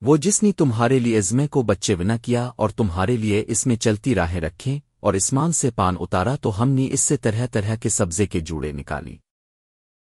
وہ جس نے تمہارے لیے ازمے کو بچے بنا کیا اور تمہارے لیے اس میں چلتی راہیں رکھیں اور اسمان سے پان اتارا تو ہم نے اس سے طرح طرح کے سبزے کے جوڑے نکالی۔